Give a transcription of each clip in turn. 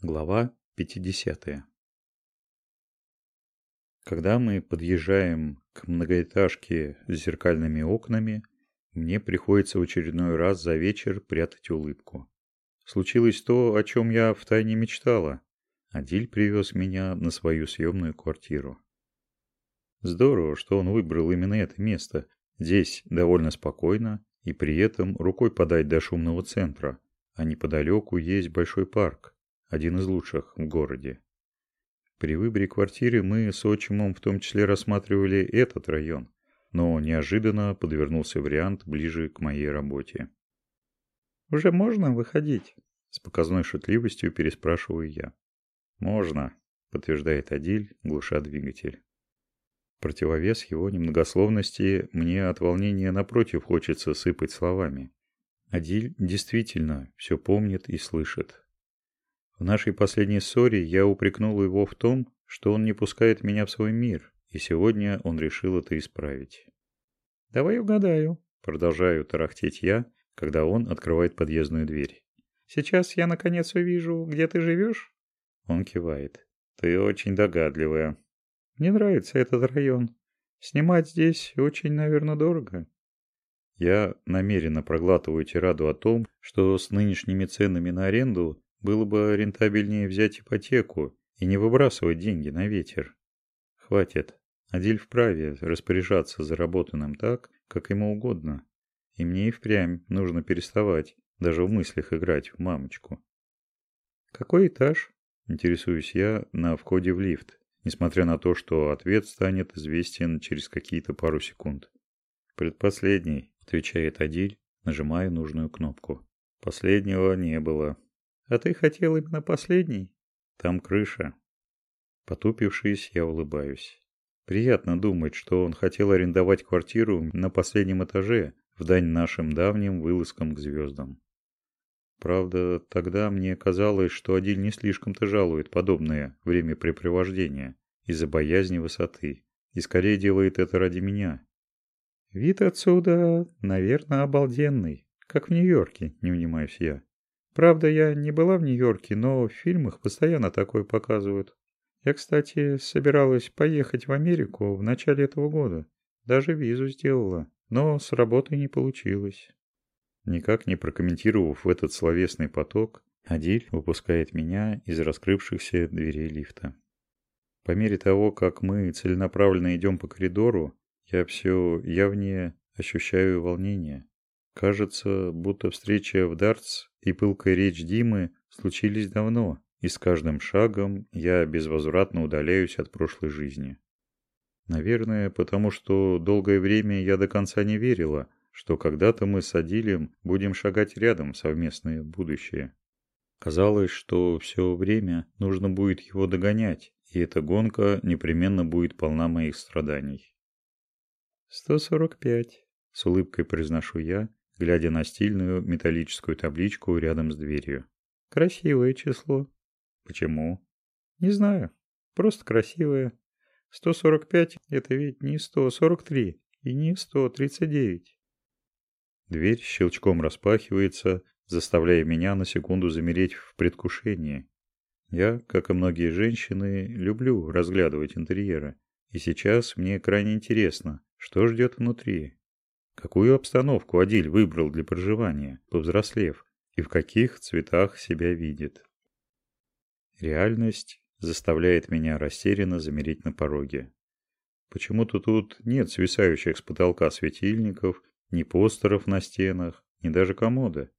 Глава 50. Когда мы подъезжаем к многоэтажке с зеркальными окнами, мне приходится в очередной раз за вечер прятать улыбку. Случилось то, о чем я втайне мечтала. Адиль привез меня на свою съемную квартиру. Здорово, что он выбрал именно это место. Здесь довольно спокойно и при этом рукой подать до шумного центра, а неподалеку есть большой парк один из лучших в городе. При выборе квартиры мы с отчимом в том числе рассматривали этот район, но неожиданно подвернулся вариант ближе к моей работе. «Уже можно выходить?» С показной шутливостью переспрашиваю я. «Можно», — подтверждает Адиль, глуша двигатель. Противовес его немногословности мне от волнения напротив хочется сыпать словами. Адиль действительно все помнит и слышит, в нашей последней ссоре я упрекнул его в том, что он не пускает меня в свой мир, и сегодня он решил это исправить. «Давай угадаю», — продолжаю тарахтеть я, когда он открывает подъездную дверь. «Сейчас я наконец увижу, где ты живешь?» Он кивает. «Ты очень догадливая». «Мне нравится этот район. Снимать здесь очень, наверное, дорого». Я намеренно проглатываю тираду о том, что с нынешними ценами на аренду было бы рентабельнее взять ипотеку и не выбрасывать деньги на ветер. Хватит. Адиль вправе распоряжаться заработанным так, как ему угодно. И мне и впрямь нужно переставать, даже в мыслях играть в мамочку. «Какой этаж?» – интересуюсь я на входе в лифт, несмотря на то, что ответ станет известен через какие-то пару секунд. «Предпоследний», – отвечает Адиль, нажимая нужную кнопку. «Последнего не было». А ты хотел именно последний? Там крыша. Потупившись, я улыбаюсь. Приятно думать, что он хотел арендовать квартиру на последнем этаже, в дань нашим давним вылазкам к звездам. Правда, тогда мне казалось, что Адиль не слишком-то жалует подобное времяпрепровождение из-за боязни высоты, и скорее делает это ради меня. Вид отсюда, наверное, обалденный, как в Нью-Йорке, не унимаюсь я. Правда, я не была в Нью-Йорке, но в фильмах постоянно такое показывают. Я, кстати, собиралась поехать в Америку в начале этого года. Даже визу сделала, но с работой не получилось. Никак не прокомментировав этот словесный поток, Адиль выпускает меня из раскрывшихся дверей лифта. По мере того, как мы целенаправленно идем по коридору, я все явнее ощущаю волнение. Кажется, будто встреча в дартс и пылкая речь Димы случились давно, и с каждым шагом я безвозвратно удаляюсь от прошлой жизни. Наверное, потому что долгое время я до конца не верила, что когда-то мы с Адилем будем шагать рядом в совместное будущее. Казалось, что все время нужно будет его догонять, и эта гонка непременно будет полна моих страданий. «Сто сорок пять», — с улыбкой произношу я, глядя на стильную металлическую табличку рядом с дверью. Красивое число. Почему? Не знаю. Просто красивое. 145 – это ведь не 143 и не 139. Дверь щелчком распахивается, заставляя меня на секунду замереть в предвкушении. Я, как и многие женщины, люблю разглядывать интерьеры. И сейчас мне крайне интересно, что ждет внутри. Какую обстановку Адиль выбрал для проживания, повзрослев, и в каких цветах себя видит. Реальность заставляет меня растерянно замереть на пороге. Почему-то тут нет свисающих с потолка светильников, ни постеров на стенах, ни даже комода.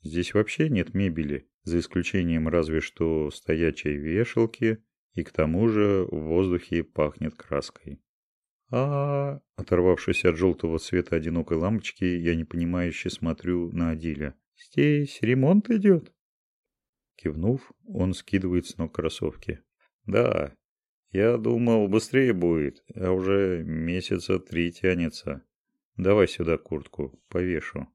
Здесь вообще нет мебели, за исключением разве что стоячей вешалки, и к тому же в воздухе пахнет краской а Оторвавшись от желтого цвета одинокой лампочки, я непонимающе смотрю на Адиля. «Здесь ремонт идет?» Кивнув, он скидывает с ног кроссовки. «Да, я думал, быстрее будет, а уже месяца три тянется. Давай сюда куртку, повешу».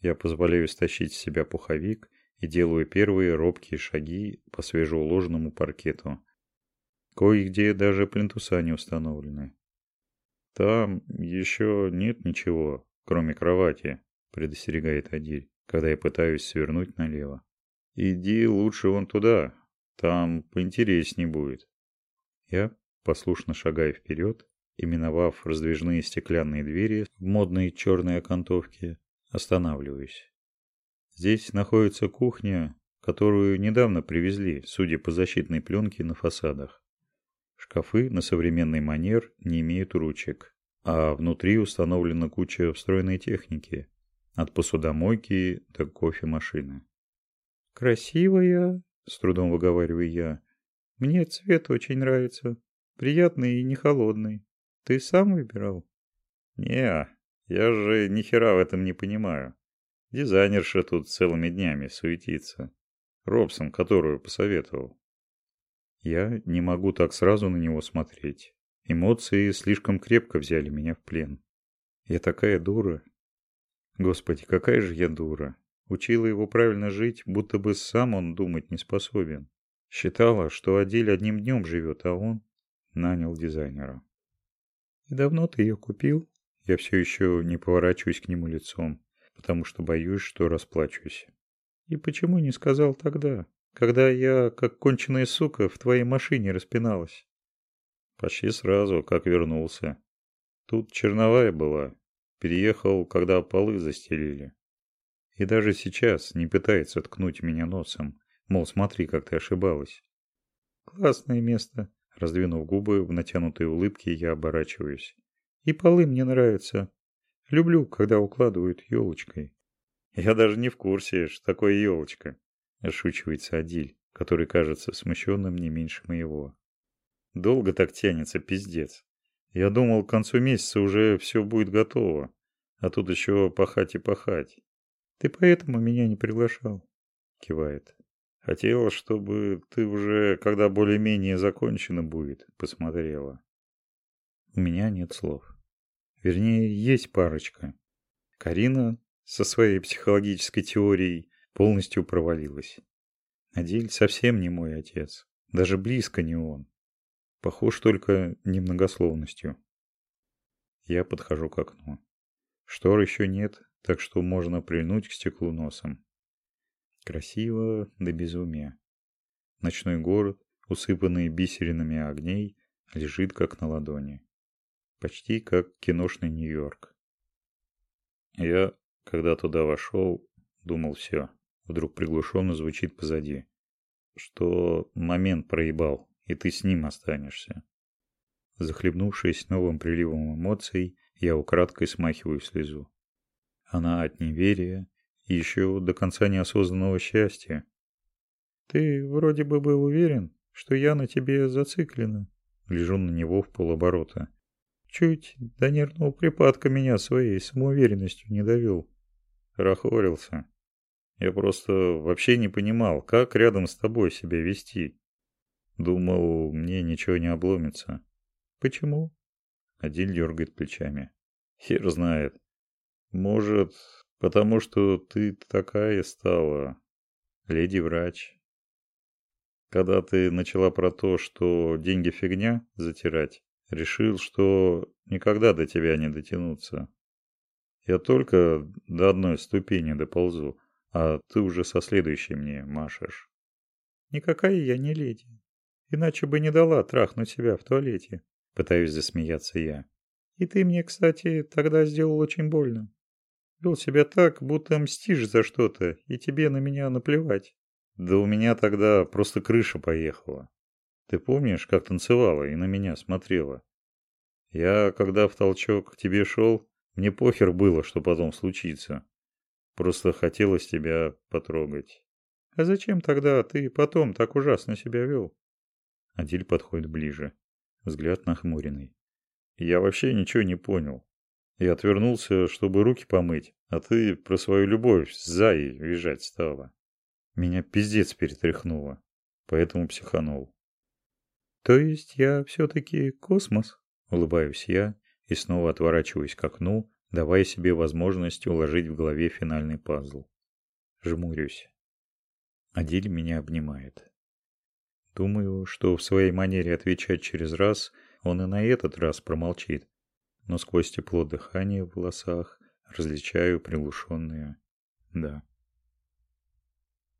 Я позволяю стащить с себя пуховик и делаю первые робкие шаги по свежеуложенному паркету. Кое-где даже плинтуса не установлены. «Там еще нет ничего, кроме кровати», – предостерегает Адиль, когда я пытаюсь свернуть налево. Иди лучше вон туда, там поинтереснее будет. Я послушно шагаю вперед и, миновав раздвижные стеклянные двери в модной черной окантовке, останавливаюсь. Здесь находится кухня, которую недавно привезли, судя по защитной пленке на фасадах. Шкафы на современный манер не имеют ручек, а внутри установлена куча встроенной техники, от посудомойки до кофемашины. «Красивая», — с трудом выговариваю я. «Мне цвет очень нравится. Приятный и не холодный. Ты сам выбирал?» «Не, я же ни хера в этом не понимаю. Дизайнерша тут целыми днями суетится. Робсон, которую посоветовал. Я не могу так сразу на него смотреть. Эмоции слишком крепко взяли меня в плен. Я такая дура. Господи, какая же я дура. Учила его правильно жить, будто бы сам он думать не способен. Считала, что Адиль одним днем живет, а он нанял дизайнера. «И давно ты ее купил?» Я все еще не поворачиваюсь к нему лицом, потому что боюсь, что расплачусь. «И почему не сказал тогда, когда я, как конченая сука, в твоей машине распиналась?» «Почти сразу, как вернулся. Тут черновая была. Переехал, когда полы застелили. И даже сейчас не пытается ткнуть меня носом, мол, смотри, как ты ошибалась. Классное место. Раздвинув губы в натянутой улыбке, я оборачиваюсь. И полы мне нравятся. Люблю, когда укладывают елочкой. Я даже не в курсе, что такое елочка. Ошучивается Адиль, который кажется смущенным не меньше моего. Долго так тянется, пиздец. Я думал, к концу месяца уже все будет готово. А тут еще пахать и пахать. Ты поэтому меня не приглашал? Кивает. Хотела, чтобы ты уже, когда более-менее закончено будет, посмотрела. У меня нет слов. Вернее, есть парочка. Карина со своей психологической теорией полностью провалилась. Адиль совсем не мой отец. Даже близко не он. Похож только немногословностью. Я подхожу к окну. Штор еще нет, так что можно прильнуть к стеклу носом. Красиво до безумия. Ночной город, усыпанный бисеринами огней, лежит как на ладони. Почти как киношный Нью-Йорк. Я, когда туда вошел, думал все. Вдруг приглушенно звучит позади. Что момент проебал, и ты с ним останешься. Захлебнувшись новым приливом эмоций, я украдкой смахиваю слезу. Она от неверия и еще до конца неосознанного счастья. «Ты вроде бы был уверен, что я на тебе зациклена». Лежу на него в полоборота. Чуть до нервного припадка меня своей самоуверенностью не довел. Рахорился. Я просто вообще не понимал, как рядом с тобой себя вести. Думал, мне ничего не обломится. Почему? Адиль дергает плечами. Хер знает. Может, потому что ты такая стала, леди-врач. Когда ты начала про то, что деньги фигня затирать, решил, что никогда до тебя не дотянуться. Я только до одной ступени доползу, а ты уже со следующей мне машешь. Никакая я не леди. Иначе бы не дала трахнуть себя в туалете. Пытаюсь засмеяться я. И ты мне, кстати, тогда сделал очень больно. Вел себя так, будто мстишь за что-то, и тебе на меня наплевать. Да у меня тогда просто крыша поехала. Ты помнишь, как танцевала и на меня смотрела? Я, когда в толчок к тебе шел, мне похер было, что потом случится. Просто хотелось тебя потрогать. А зачем тогда ты потом так ужасно себя вел? Адиль подходит ближе. Взгляд нахмуренный. Я вообще ничего не понял. Я отвернулся, чтобы руки помыть, а ты про свою любовь с Заей визжать стала. Меня пиздец перетряхнуло, поэтому психанул. То есть я все-таки космос? Улыбаюсь я и снова отворачиваюсь к окну, давая себе возможность уложить в голове финальный пазл. Жмурюсь. Адиль меня обнимает. Думаю, что в своей манере отвечать через раз он и на этот раз промолчит, но сквозь тепло дыхания в волосах различаю приглушенные «да».